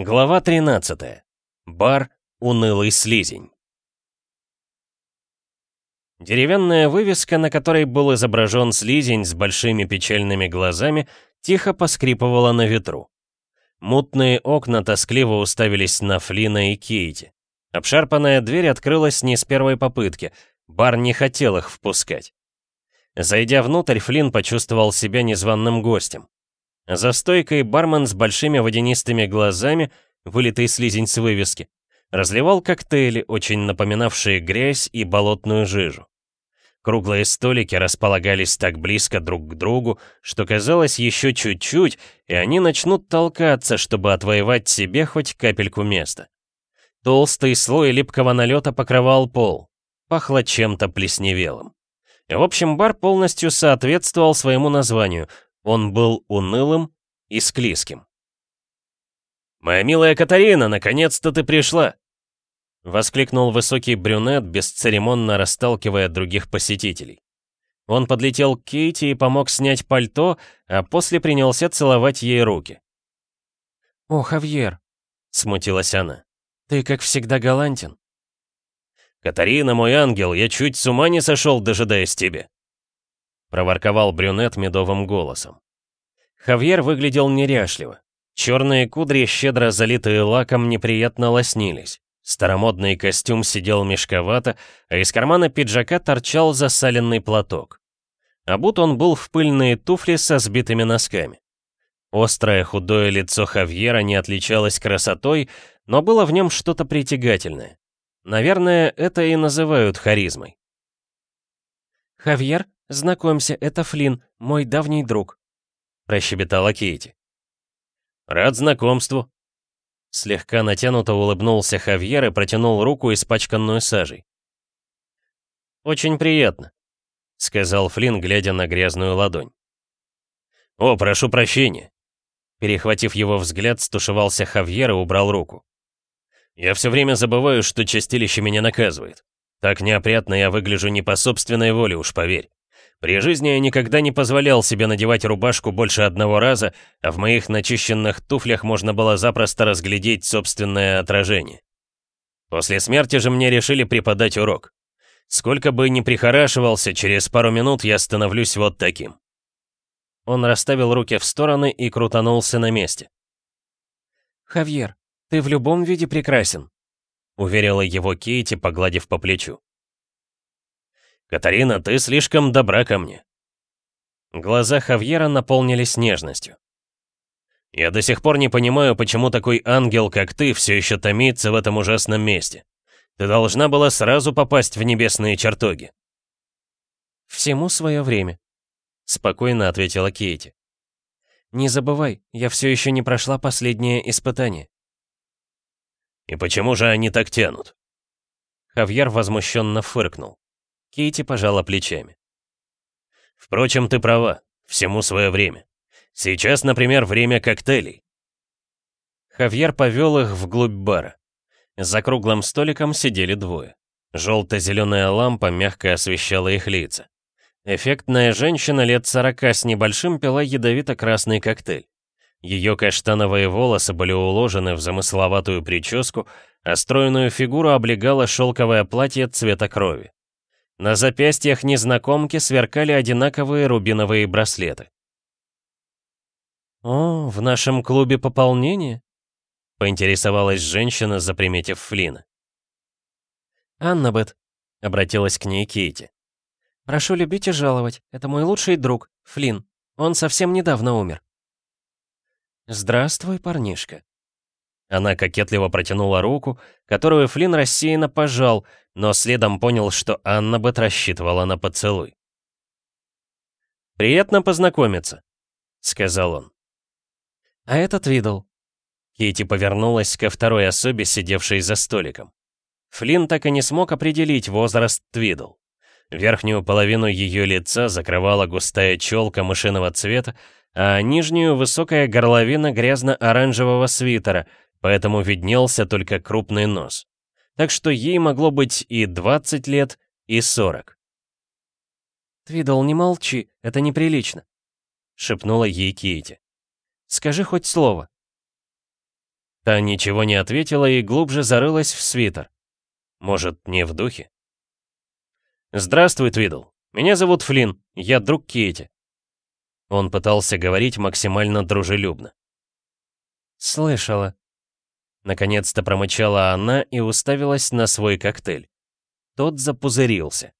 Глава 13. Бар «Унылый слизень». Деревянная вывеска, на которой был изображен слизень с большими печальными глазами, тихо поскрипывала на ветру. Мутные окна тоскливо уставились на Флина и Кейти. Обшарпанная дверь открылась не с первой попытки, бар не хотел их впускать. Зайдя внутрь, Флинн почувствовал себя незваным гостем. За стойкой бармен с большими водянистыми глазами, вылитый слизень с вывески, разливал коктейли, очень напоминавшие грязь и болотную жижу. Круглые столики располагались так близко друг к другу, что казалось еще чуть-чуть, и они начнут толкаться, чтобы отвоевать себе хоть капельку места. Толстый слой липкого налета покрывал пол. Пахло чем-то плесневелым. В общем, бар полностью соответствовал своему названию, он был унылым и склизким. «Моя милая Катарина, наконец-то ты пришла!» Воскликнул высокий брюнет, бесцеремонно расталкивая других посетителей. Он подлетел к Кейти и помог снять пальто, а после принялся целовать ей руки. «О, Хавьер!» — смутилась она. «Ты, как всегда, галантен». «Катарина, мой ангел, я чуть с ума не сошел, дожидаясь тебя!» — проворковал брюнет медовым голосом. Хавьер выглядел неряшливо. Черные кудри, щедро залитые лаком, неприятно лоснились. Старомодный костюм сидел мешковато, а из кармана пиджака торчал засаленный платок. А Обут он был в пыльные туфли со сбитыми носками. Острое худое лицо Хавьера не отличалось красотой, но было в нем что-то притягательное. Наверное, это и называют харизмой. «Хавьер, Знакомься, это Флинн, мой давний друг», — прощебетала Кейти. «Рад знакомству». Слегка натянуто улыбнулся Хавьер и протянул руку, испачканную сажей. «Очень приятно», — сказал Флинн, глядя на грязную ладонь. «О, прошу прощения». Перехватив его взгляд, стушевался Хавьер и убрал руку. «Я все время забываю, что чистилище меня наказывает. Так неопрятно я выгляжу не по собственной воле, уж поверь». При жизни я никогда не позволял себе надевать рубашку больше одного раза, а в моих начищенных туфлях можно было запросто разглядеть собственное отражение. После смерти же мне решили преподать урок. Сколько бы ни прихорашивался, через пару минут я становлюсь вот таким. Он расставил руки в стороны и крутанулся на месте. «Хавьер, ты в любом виде прекрасен», — уверила его Кейти, погладив по плечу. «Катарина, ты слишком добра ко мне». Глаза Хавьера наполнились нежностью. «Я до сих пор не понимаю, почему такой ангел, как ты, все еще томится в этом ужасном месте. Ты должна была сразу попасть в небесные чертоги». «Всему свое время», — спокойно ответила Кейти. «Не забывай, я все еще не прошла последнее испытание». «И почему же они так тянут?» Хавьер возмущенно фыркнул. Кейти пожала плечами. «Впрочем, ты права. Всему свое время. Сейчас, например, время коктейлей». Хавьер повел их вглубь бара. За круглым столиком сидели двое. Желто-зеленая лампа мягко освещала их лица. Эффектная женщина лет сорока с небольшим пила ядовито-красный коктейль. Ее каштановые волосы были уложены в замысловатую прическу, а стройную фигуру облегало шелковое платье цвета крови. На запястьях незнакомки сверкали одинаковые рубиновые браслеты. «О, в нашем клубе пополнение?» — поинтересовалась женщина, заприметив Флина. «Аннабет», — обратилась к ней Кейти. «Прошу любить и жаловать. Это мой лучший друг, Флин. Он совсем недавно умер». «Здравствуй, парнишка». Она кокетливо протянула руку, которую Флин рассеянно пожал, но следом понял, что Анна бы рассчитывала на поцелуй. «Приятно познакомиться», — сказал он. «А этот видел». Кейти повернулась ко второй особе, сидевшей за столиком. Флинн так и не смог определить возраст Твидл. Верхнюю половину ее лица закрывала густая челка мышиного цвета, а нижнюю — высокая горловина грязно-оранжевого свитера, поэтому виднелся только крупный нос так что ей могло быть и 20 лет, и 40. «Твидл, не молчи, это неприлично», — шепнула ей Кейти. «Скажи хоть слово». Та ничего не ответила и глубже зарылась в свитер. Может, не в духе? «Здравствуй, Твидл. Меня зовут Флинн, я друг Кейти». Он пытался говорить максимально дружелюбно. «Слышала», Наконец-то промычала она и уставилась на свой коктейль. Тот запузырился.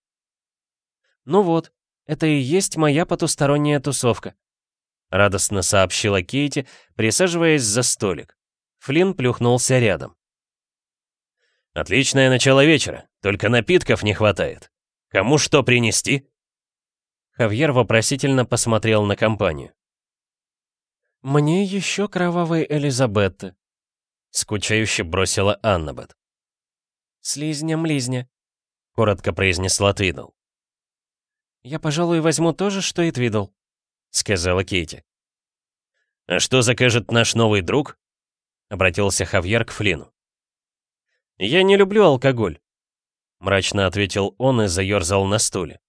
«Ну вот, это и есть моя потусторонняя тусовка», — радостно сообщила Кейти, присаживаясь за столик. Флинн плюхнулся рядом. «Отличное начало вечера, только напитков не хватает. Кому что принести?» Хавьер вопросительно посмотрел на компанию. «Мне еще кровавой Элизабетты», скучающе бросила Аннабет. «Слизня-млизня», — коротко произнесла Твидл. «Я, пожалуй, возьму то же, что и Твидл», — сказала Кейти. «А что закажет наш новый друг?» — обратился Хавьер к Флинну. «Я не люблю алкоголь», — мрачно ответил он и заерзал на стуле.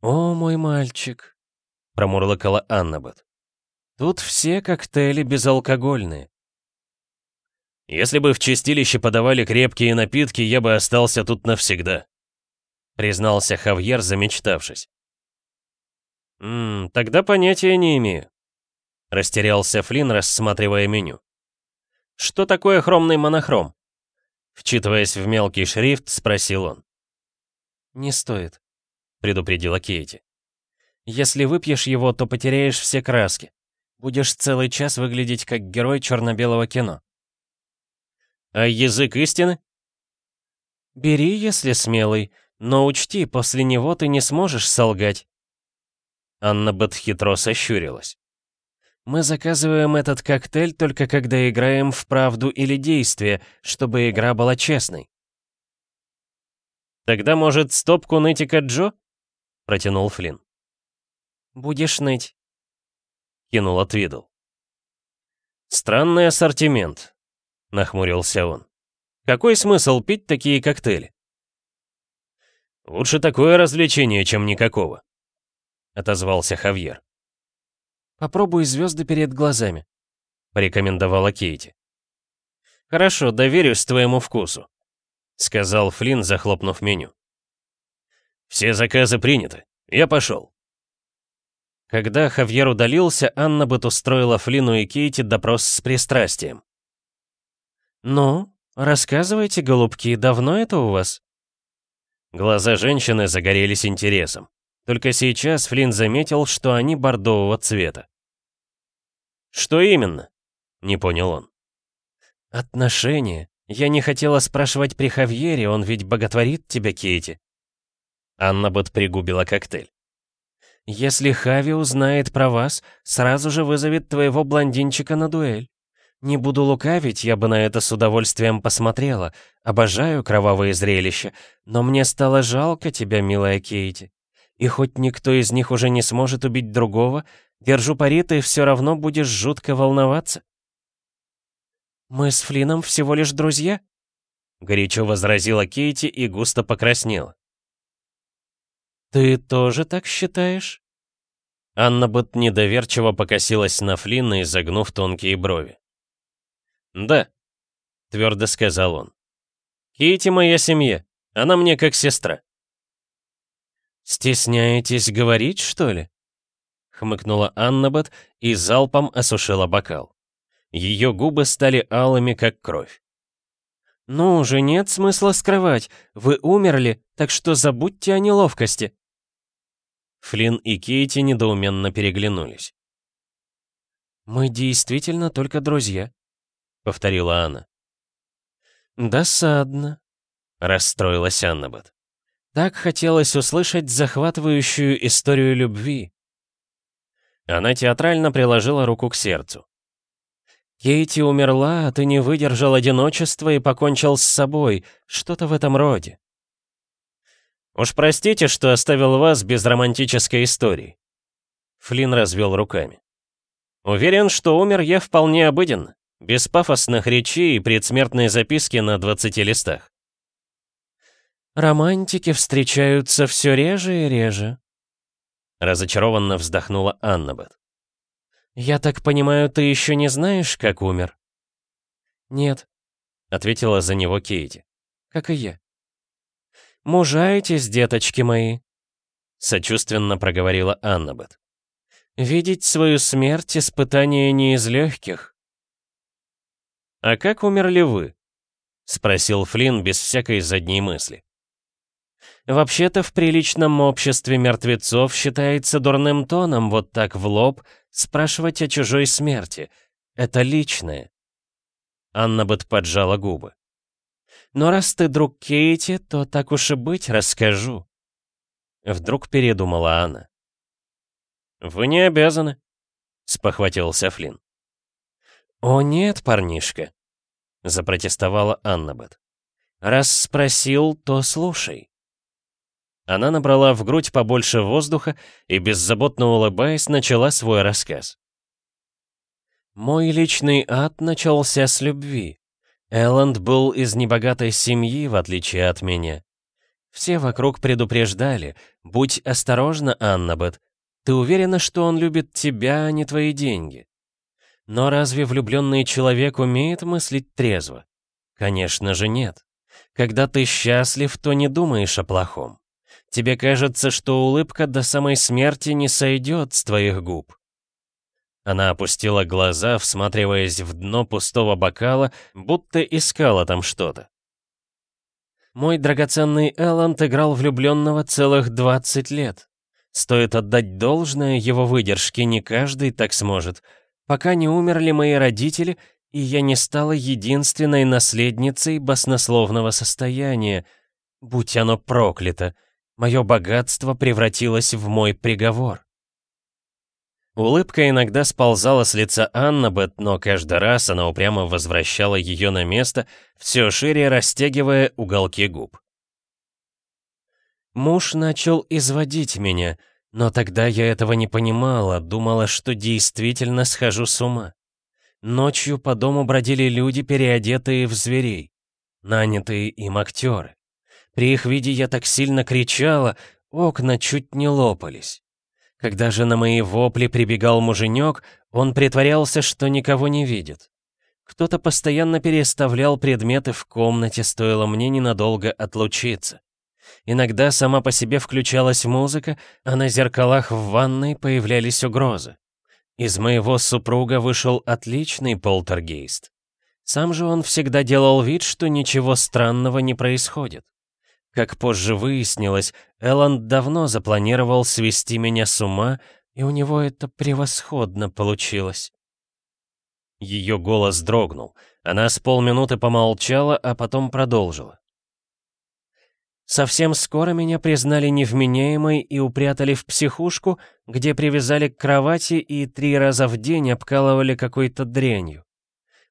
«О, мой мальчик», — промурлыкала Аннабет. «Тут все коктейли безалкогольные. Если бы в чистилище подавали крепкие напитки, я бы остался тут навсегда», — признался Хавьер, замечтавшись. «Ммм, тогда понятия не имею», — растерялся Флинн, рассматривая меню. «Что такое хромный монохром?» Вчитываясь в мелкий шрифт, спросил он. «Не стоит», — предупредила Кейти. «Если выпьешь его, то потеряешь все краски. Будешь целый час выглядеть как герой черно-белого кино». А язык истины? Бери, если смелый, но учти, после него ты не сможешь солгать. Анна Бет хитро сощурилась. Мы заказываем этот коктейль только когда играем в правду или действие, чтобы игра была честной. Тогда, может, стопку нытика Джо? Протянул Флинн. Будешь ныть. Кинул Твидл. Странный ассортимент, нахмурился он. «Какой смысл пить такие коктейли?» «Лучше такое развлечение, чем никакого», — отозвался Хавьер. «Попробуй звезды перед глазами», — порекомендовала Кейти. «Хорошо, доверюсь твоему вкусу», — сказал Флинн, захлопнув меню. «Все заказы приняты. Я пошел». Когда Хавьер удалился, Анна бы устроила Флину и Кейти допрос с пристрастием. «Ну, рассказывайте, голубки, давно это у вас?» Глаза женщины загорелись интересом. Только сейчас Флинн заметил, что они бордового цвета. «Что именно?» — не понял он. «Отношения. Я не хотела спрашивать при Хавьере, он ведь боготворит тебя, Кейти». Анна Бот пригубила коктейль. «Если Хави узнает про вас, сразу же вызовет твоего блондинчика на дуэль». Не буду лукавить, я бы на это с удовольствием посмотрела. Обожаю кровавые зрелища. Но мне стало жалко тебя, милая Кейти. И хоть никто из них уже не сможет убить другого, держу пари, ты все равно будешь жутко волноваться. «Мы с Флином всего лишь друзья?» Горячо возразила Кейти и густо покраснела. «Ты тоже так считаешь?» Анна Бот недоверчиво покосилась на Флина, изогнув тонкие брови. «Да», — твердо сказал он. «Кити моя семья. Она мне как сестра». «Стесняетесь говорить, что ли?» — хмыкнула Аннабет и залпом осушила бокал. Ее губы стали алыми, как кровь. «Ну уже нет смысла скрывать. Вы умерли, так что забудьте о неловкости». Флинн и Кейти недоуменно переглянулись. «Мы действительно только друзья», повторила она. «Досадно», — расстроилась Аннабет. «Так хотелось услышать захватывающую историю любви». Она театрально приложила руку к сердцу. «Кейти умерла, а ты не выдержал одиночества и покончил с собой, что-то в этом роде». «Уж простите, что оставил вас без романтической истории». Флин развел руками. «Уверен, что умер я вполне обыденно. Без пафосных речей и предсмертной записки на 20 листах. «Романтики встречаются все реже и реже», — разочарованно вздохнула Аннабет. «Я так понимаю, ты еще не знаешь, как умер?» «Нет», — ответила за него Кейти, — «как и я». «Мужайтесь, деточки мои», — сочувственно проговорила Аннабет. «Видеть свою смерть — испытание не из легких». «А как умерли вы?» — спросил Флинн без всякой задней мысли. «Вообще-то в приличном обществе мертвецов считается дурным тоном вот так в лоб спрашивать о чужой смерти. Это личное». Анна быт поджала губы. «Но раз ты друг Кейти, то так уж и быть расскажу». Вдруг передумала Анна. «Вы не обязаны», — спохватился Флинн. «О нет, парнишка», запротестовала Аннабет. «Раз спросил, то слушай». Она набрала в грудь побольше воздуха и, беззаботно улыбаясь, начала свой рассказ. «Мой личный ад начался с любви. Элленд был из небогатой семьи, в отличие от меня. Все вокруг предупреждали, будь осторожна, Аннабет. Ты уверена, что он любит тебя, а не твои деньги? Но разве влюбленный человек умеет мыслить трезво? Конечно же нет. Когда ты счастлив, то не думаешь о плохом. Тебе кажется, что улыбка до самой смерти не сойдет с твоих губ. Она опустила глаза, всматриваясь в дно пустого бокала, будто искала там что-то. Мой драгоценный Элланд играл влюбленного целых 20 лет. Стоит отдать должное его выдержке, не каждый так сможет — пока не умерли мои родители, и я не стала единственной наследницей баснословного состояния. Будь оно проклято, мое богатство превратилось в мой приговор. Улыбка иногда сползала с лица Аннабет, но каждый раз она упрямо возвращала ее на место, все шире растягивая уголки губ. «Муж начал изводить меня», но тогда я этого не понимала, думала, что действительно схожу с ума. Ночью по дому бродили люди, переодетые в зверей, нанятые им актеры. При их виде я так сильно кричала, окна чуть не лопались. Когда же на мои вопли прибегал муженек, он притворялся, что никого не видит. Кто-то постоянно переставлял предметы в комнате, стоило мне ненадолго отлучиться. Иногда сама по себе включалась музыка, а на зеркалах в ванной появлялись угрозы. Из моего супруга вышел отличный полтергейст. Сам же он всегда делал вид, что ничего странного не происходит. Как позже выяснилось, Элланд давно запланировал свести меня с ума, и у него это превосходно получилось. Ее голос дрогнул. Она с полминуты помолчала, а потом продолжила. Совсем скоро меня признали невменяемой и упрятали в психушку, где привязали к кровати и три раза в день обкалывали какой-то дрянью.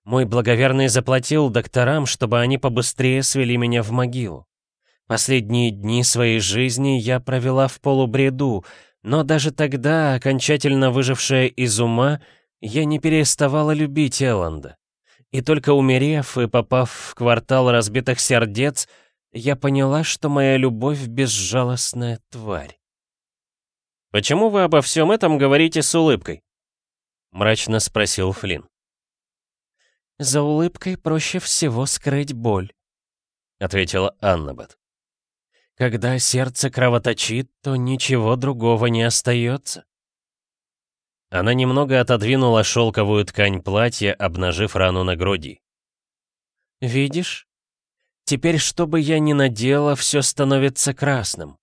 Мой благоверный заплатил докторам, чтобы они побыстрее свели меня в могилу. Последние дни своей жизни я провела в полубреду, но даже тогда, окончательно выжившая из ума, я не переставала любить Элланда. И только умерев и попав в квартал разбитых сердец, я поняла, что моя любовь — безжалостная тварь. «Почему вы обо всем этом говорите с улыбкой?» — мрачно спросил Флинн. «За улыбкой проще всего скрыть боль», — ответила Аннабет. «Когда сердце кровоточит, то ничего другого не остается». Она немного отодвинула шелковую ткань платья, обнажив рану на груди. «Видишь, Теперь, что бы я ни надела, все становится красным».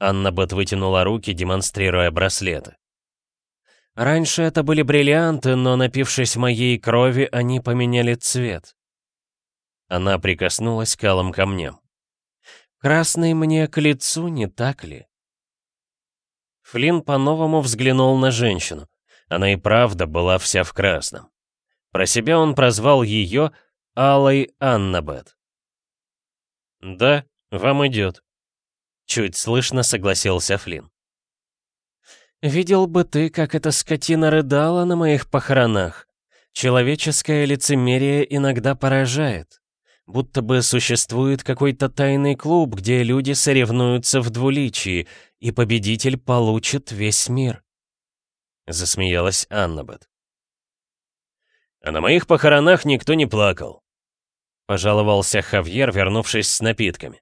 Анна Бет вытянула руки, демонстрируя браслеты. «Раньше это были бриллианты, но, напившись моей крови, они поменяли цвет». Она прикоснулась к алым камням. «Красный мне к лицу, не так ли?» Флинн по-новому взглянул на женщину. Она и правда была вся в красном. Про себя он прозвал ее Алой Аннабет. «Да, вам идет», — чуть слышно согласился Флинн. «Видел бы ты, как эта скотина рыдала на моих похоронах. Человеческое лицемерие иногда поражает. Будто бы существует какой-то тайный клуб, где люди соревнуются в двуличии, и победитель получит весь мир». Засмеялась Аннабет. «А на моих похоронах никто не плакал. — пожаловался Хавьер, вернувшись с напитками.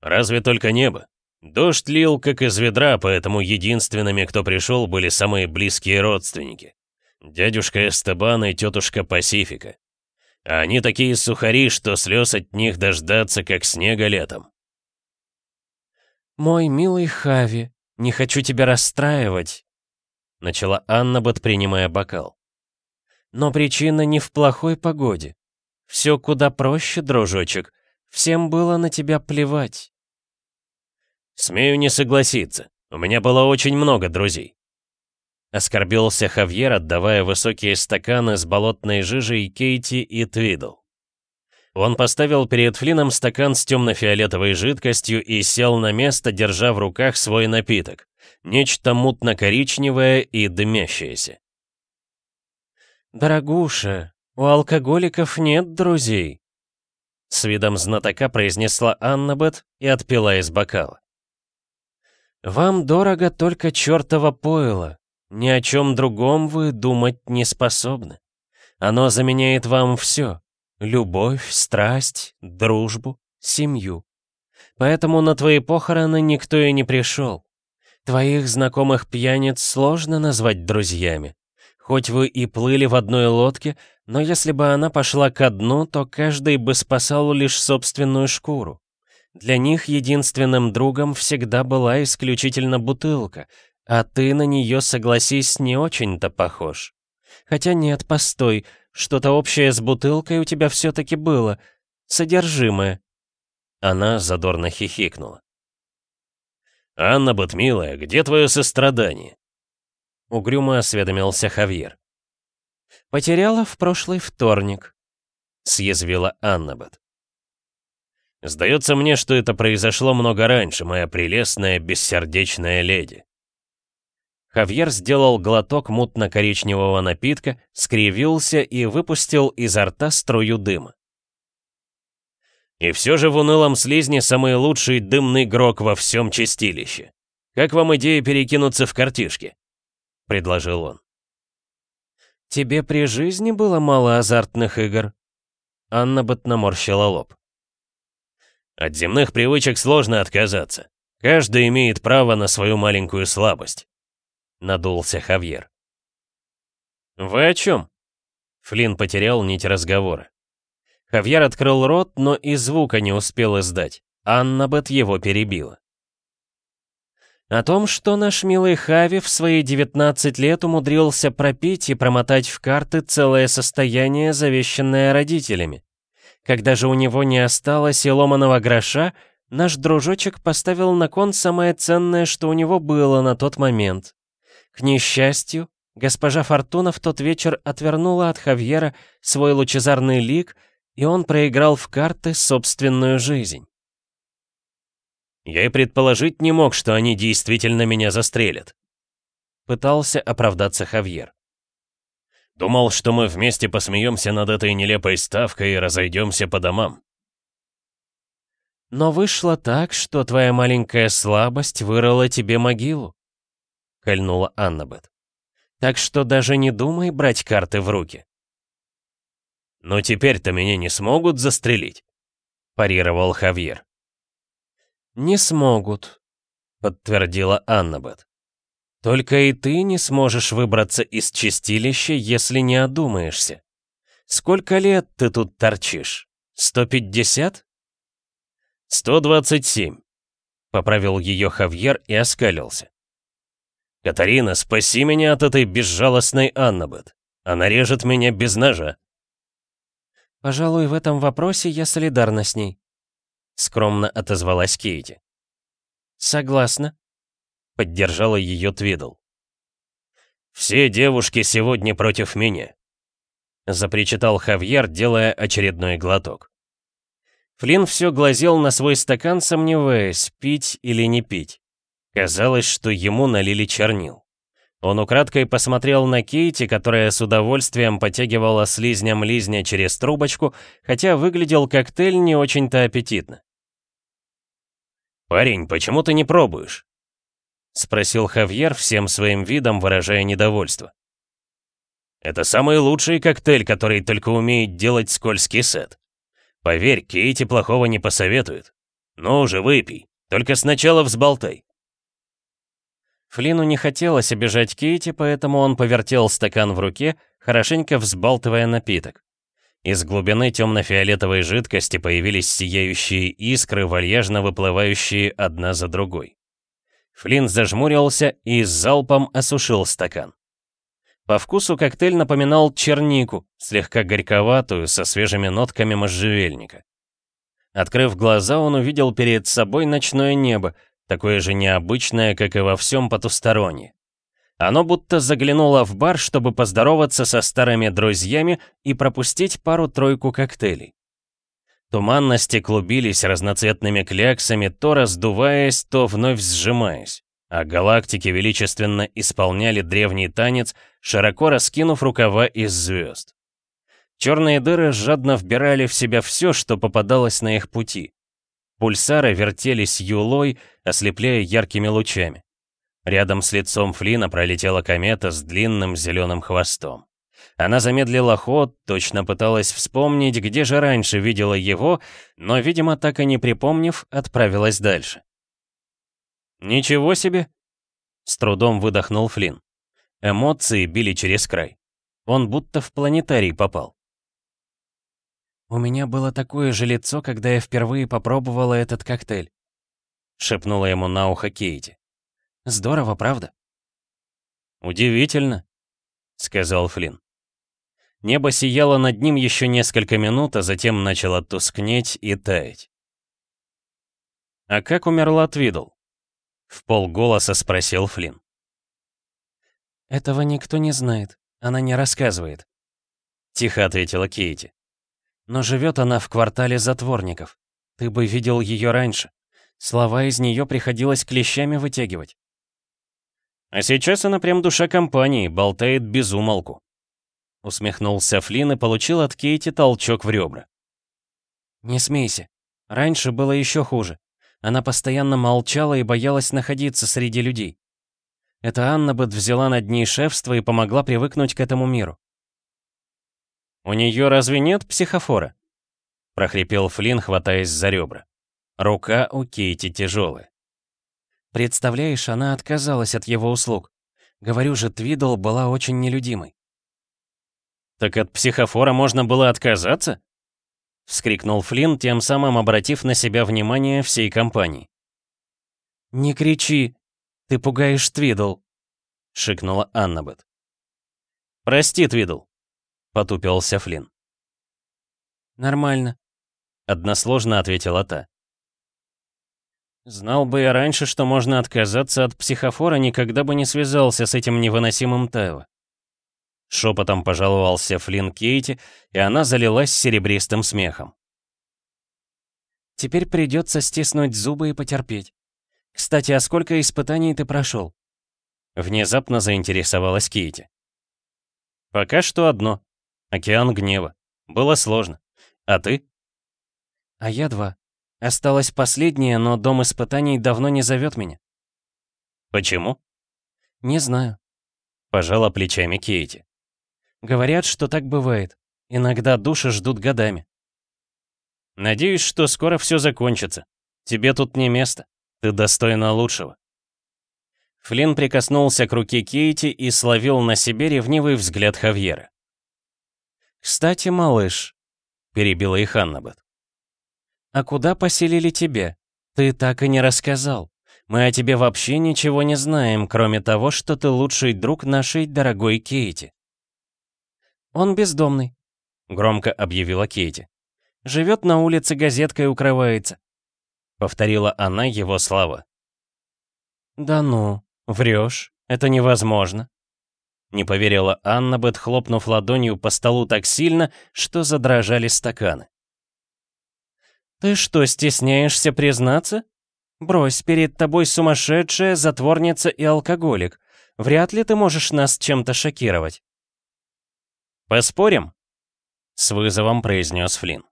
«Разве только небо. Дождь лил, как из ведра, поэтому единственными, кто пришел, были самые близкие родственники. Дядюшка Эстебан и тетушка Пасифика. А они такие сухари, что слез от них дождаться, как снега летом». «Мой милый Хави, не хочу тебя расстраивать», — начала Анна, принимая бокал. «Но причина не в плохой погоде. Все куда проще, дружочек. Всем было на тебя плевать. Смею не согласиться. У меня было очень много друзей. Оскорбился Хавьер, отдавая высокие стаканы с болотной жижей Кейти и Твидл. Он поставил перед Флином стакан с темно-фиолетовой жидкостью и сел на место, держа в руках свой напиток. Нечто мутно-коричневое и дымящееся. «Дорогуша», «У алкоголиков нет друзей», — с видом знатока произнесла Аннабет и отпила из бокала. «Вам дорого только чертова пойло. Ни о чем другом вы думать не способны. Оно заменяет вам все — любовь, страсть, дружбу, семью. Поэтому на твои похороны никто и не пришел. Твоих знакомых пьяниц сложно назвать друзьями. Хоть вы и плыли в одной лодке, но если бы она пошла ко дну, то каждый бы спасал лишь собственную шкуру. Для них единственным другом всегда была исключительно бутылка, а ты на нее, согласись, не очень-то похож. Хотя нет, постой, что-то общее с бутылкой у тебя все-таки было. Содержимое. Она задорно хихикнула. «Анна Батмилая, где твое сострадание?» — угрюмо осведомился Хавьер. «Потеряла в прошлый вторник», — съязвила Аннабет. «Сдается мне, что это произошло много раньше, моя прелестная, бессердечная леди». Хавьер сделал глоток мутно-коричневого напитка, скривился и выпустил изо рта струю дыма. «И все же в унылом слизне самый лучший дымный грок во всем чистилище. Как вам идея перекинуться в картишки?» предложил он. «Тебе при жизни было мало азартных игр?» Анна бы наморщила лоб. «От земных привычек сложно отказаться. Каждый имеет право на свою маленькую слабость», — надулся Хавьер. «Вы о чем?» Флинн потерял нить разговора. Хавьер открыл рот, но и звука не успел издать. Аннабет его перебила. О том, что наш милый Хави в свои 19 лет умудрился пропить и промотать в карты целое состояние, завещанное родителями. Когда же у него не осталось и ломаного гроша, наш дружочек поставил на кон самое ценное, что у него было на тот момент. К несчастью, госпожа Фортуна в тот вечер отвернула от Хавьера свой лучезарный лик, и он проиграл в карты собственную жизнь. Я и предположить не мог, что они действительно меня застрелят. Пытался оправдаться Хавьер. Думал, что мы вместе посмеемся над этой нелепой ставкой и разойдемся по домам. Но вышло так, что твоя маленькая слабость вырыла тебе могилу, — кольнула Аннабет. Так что даже не думай брать карты в руки. «Но теперь-то меня не смогут застрелить», — парировал Хавьер не смогут», — подтвердила Аннабет. «Только и ты не сможешь выбраться из чистилища, если не одумаешься. Сколько лет ты тут торчишь? 150?» «127», — поправил ее Хавьер и оскалился. «Катарина, спаси меня от этой безжалостной Аннабет. Она режет меня без ножа». «Пожалуй, в этом вопросе я солидарна с ней», — скромно отозвалась Кейти. «Согласна», — поддержала ее Твидл. «Все девушки сегодня против меня», — запричитал Хавьер, делая очередной глоток. Флинн все глазел на свой стакан, сомневаясь, пить или не пить. Казалось, что ему налили чернил. Он украдкой посмотрел на Кейти, которая с удовольствием потягивала слизням лизня через трубочку, хотя выглядел коктейль не очень-то аппетитно. «Парень, почему ты не пробуешь?» — спросил Хавьер всем своим видом, выражая недовольство. «Это самый лучший коктейль, который только умеет делать скользкий сет. Поверь, Кейти плохого не посоветует. Ну уже выпей, только сначала взболтай». Флину не хотелось обижать Кейти, поэтому он повертел стакан в руке, хорошенько взбалтывая напиток. Из глубины темно-фиолетовой жидкости появились сияющие искры, вальяжно выплывающие одна за другой. Флинн зажмурился и с залпом осушил стакан. По вкусу коктейль напоминал чернику, слегка горьковатую, со свежими нотками можжевельника. Открыв глаза, он увидел перед собой ночное небо, такое же необычное, как и во всем потусторонне. Оно будто заглянуло в бар, чтобы поздороваться со старыми друзьями и пропустить пару-тройку коктейлей. Туманности клубились разноцветными кляксами, то раздуваясь, то вновь сжимаясь, а галактики величественно исполняли древний танец, широко раскинув рукава из звезд. Черные дыры жадно вбирали в себя все, что попадалось на их пути, Пульсары вертелись юлой, а ослепляя яркими лучами. Рядом с лицом Флина пролетела комета с длинным зеленым хвостом. Она замедлила ход, точно пыталась вспомнить, где же раньше видела его, но, видимо, так и не припомнив, отправилась дальше. «Ничего себе!» — с трудом выдохнул Флин. Эмоции били через край. Он будто в планетарий попал. «У меня было такое же лицо, когда я впервые попробовала этот коктейль», — шепнула ему на ухо Кейти. «Здорово, правда?» «Удивительно», — сказал Флинн. Небо сияло над ним еще несколько минут, а затем начало тускнеть и таять. «А как умерла Твидл?» — в полголоса спросил Флинн. «Этого никто не знает, она не рассказывает», — тихо ответила Кейти. Но живет она в квартале затворников. Ты бы видел ее раньше. Слова из нее приходилось клещами вытягивать. А сейчас она прям душа компании, болтает без умолку. Усмехнулся Флин и получил от Кейти толчок в ребра. Не смейся. Раньше было еще хуже. Она постоянно молчала и боялась находиться среди людей. Это Анна бы взяла над ней шефство и помогла привыкнуть к этому миру. «У нее разве нет психофора?» — прохрипел Флинн, хватаясь за ребра. Рука у Кейти тяжелая. «Представляешь, она отказалась от его услуг. Говорю же, Твидл была очень нелюдимой». «Так от психофора можно было отказаться?» — вскрикнул Флинн, тем самым обратив на себя внимание всей компании. «Не кричи! Ты пугаешь Твидл!» — шикнула Аннабет. «Прости, Твидл, — потупился Флинн. «Нормально», — односложно ответила та. «Знал бы я раньше, что можно отказаться от психофора, никогда бы не связался с этим невыносимым Тео». Шепотом пожаловался Флинн Кейти, и она залилась серебристым смехом. «Теперь придется стиснуть зубы и потерпеть. Кстати, а сколько испытаний ты прошел?» Внезапно заинтересовалась Кейти. «Пока что одно», Океан гнева. Было сложно. А ты? А я два. Осталась последняя, но дом испытаний давно не зовет меня. Почему? Не знаю. Пожала плечами Кейти. Говорят, что так бывает. Иногда души ждут годами. Надеюсь, что скоро все закончится. Тебе тут не место. Ты достойна лучшего. Флинн прикоснулся к руке Кейти и словил на себе ревнивый взгляд Хавьера. «Кстати, малыш», — перебила их Аннабет. «А куда поселили тебе? Ты так и не рассказал. Мы о тебе вообще ничего не знаем, кроме того, что ты лучший друг нашей дорогой Кейти». «Он бездомный», — громко объявила Кейти. «Живет на улице, газеткой укрывается», — повторила она его слова. «Да ну, врешь, это невозможно», не поверила Анна Бет, хлопнув ладонью по столу так сильно, что задрожали стаканы. «Ты что, стесняешься признаться? Брось, перед тобой сумасшедшая затворница и алкоголик. Вряд ли ты можешь нас чем-то шокировать». «Поспорим?» — с вызовом произнес Флин.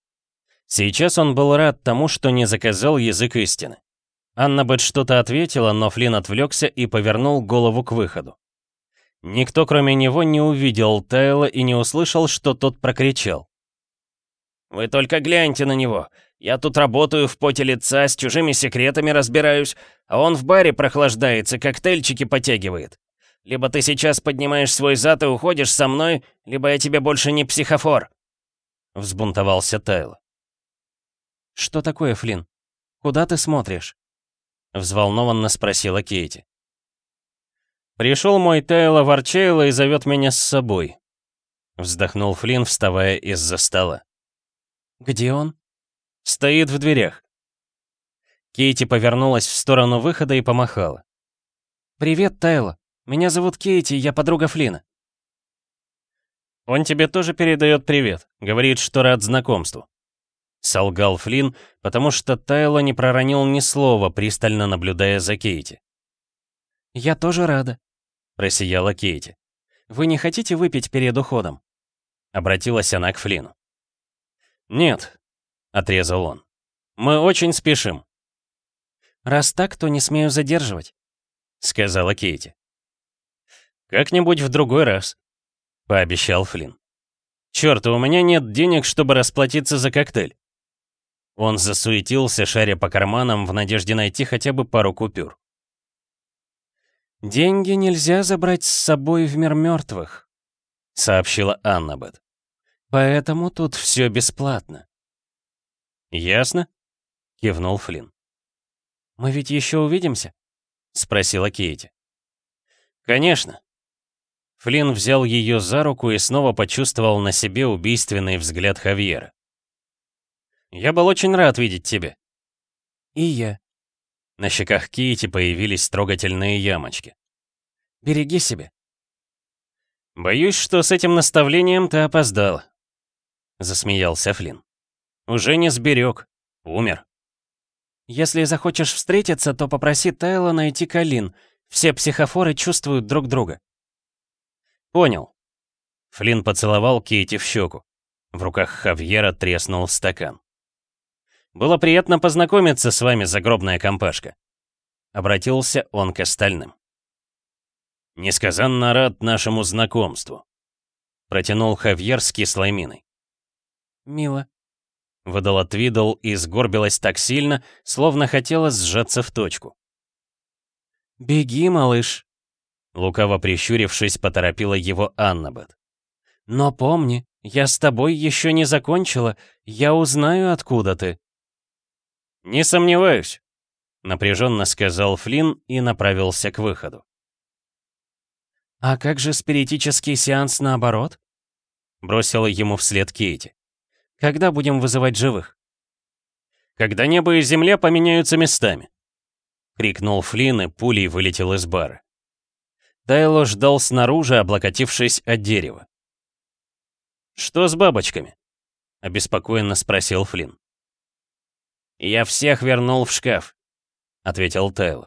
Сейчас он был рад тому, что не заказал язык истины. Анна Бет что-то ответила, но Флин отвлекся и повернул голову к выходу. Никто, кроме него, не увидел Тайла и не услышал, что тот прокричал. «Вы только гляньте на него. Я тут работаю в поте лица, с чужими секретами разбираюсь, а он в баре прохлаждается, коктейльчики потягивает. Либо ты сейчас поднимаешь свой зад и уходишь со мной, либо я тебе больше не психофор». Взбунтовался Тайл. «Что такое, Флинн? Куда ты смотришь?» Взволнованно спросила Кейти. Пришел мой Тейло Ворчейло и зовет меня с собой. Вздохнул Флинн, вставая из-за стола. Где он? Стоит в дверях. Кейти повернулась в сторону выхода и помахала. «Привет, Тайло. Меня зовут Кейти, я подруга Флина. «Он тебе тоже передает привет. Говорит, что рад знакомству». Солгал Флинн, потому что Тайло не проронил ни слова, пристально наблюдая за Кейти. «Я тоже рада», Просияла Кейти. «Вы не хотите выпить перед уходом?» Обратилась она к Флину. «Нет», — отрезал он. «Мы очень спешим». «Раз так, то не смею задерживать», — сказала Кейти. «Как-нибудь в другой раз», — пообещал Флинн. «Чёрт, у меня нет денег, чтобы расплатиться за коктейль». Он засуетился, шаря по карманам в надежде найти хотя бы пару купюр. «Деньги нельзя забрать с собой в мир мертвых», — сообщила Аннабет. «Поэтому тут все бесплатно». «Ясно?» — кивнул Флинн. «Мы ведь еще увидимся?» — спросила Кейти. «Конечно». Флинн взял ее за руку и снова почувствовал на себе убийственный взгляд Хавьера. «Я был очень рад видеть тебя». «И я», на щеках Кити появились трогательные ямочки. «Береги себя». «Боюсь, что с этим наставлением ты опоздала», — засмеялся Флинн. «Уже не сберег. Умер». «Если захочешь встретиться, то попроси Тайла найти Калин. Все психофоры чувствуют друг друга». «Понял». Флинн поцеловал Кейти в щеку. В руках Хавьера треснул стакан. Было приятно познакомиться с вами, загробная компашка. Обратился он к остальным. Несказанно рад нашему знакомству. Протянул Хавьер с кислой миной. Мило. Выдала Твидл и сгорбилась так сильно, словно хотела сжаться в точку. «Беги, малыш!» Лукаво прищурившись, поторопила его Аннабет. «Но помни, я с тобой еще не закончила. Я узнаю, откуда ты». «Не сомневаюсь», — напряженно сказал Флинн и направился к выходу. «А как же спиритический сеанс наоборот?» — бросила ему вслед Кейти. «Когда будем вызывать живых?» «Когда небо и земля поменяются местами!» — крикнул Флинн и пулей вылетел из бара. Тайло ждал снаружи, облокотившись от дерева. «Что с бабочками?» — обеспокоенно спросил Флинн. «Я всех вернул в шкаф», — ответил Тейл.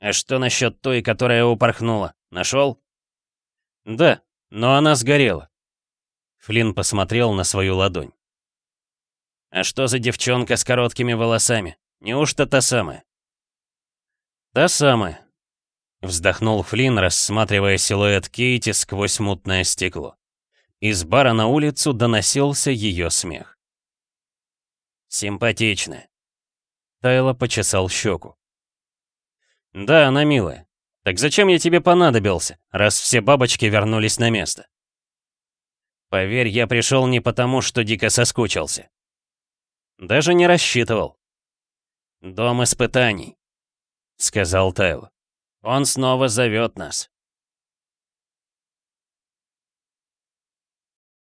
«А что насчет той, которая упорхнула? Нашел?» «Да, но она сгорела». Флинн посмотрел на свою ладонь. «А что за девчонка с короткими волосами? Неужто та самая?» «Та самая», — вздохнул Флинн, рассматривая силуэт Кейти сквозь мутное стекло. Из бара на улицу доносился ее смех. Симпатично. Тайло почесал щеку. Да, она милая. Так зачем я тебе понадобился, раз все бабочки вернулись на место? Поверь, я пришел не потому, что дико соскучился. Даже не рассчитывал. Дом испытаний, сказал Тайл. Он снова зовет нас.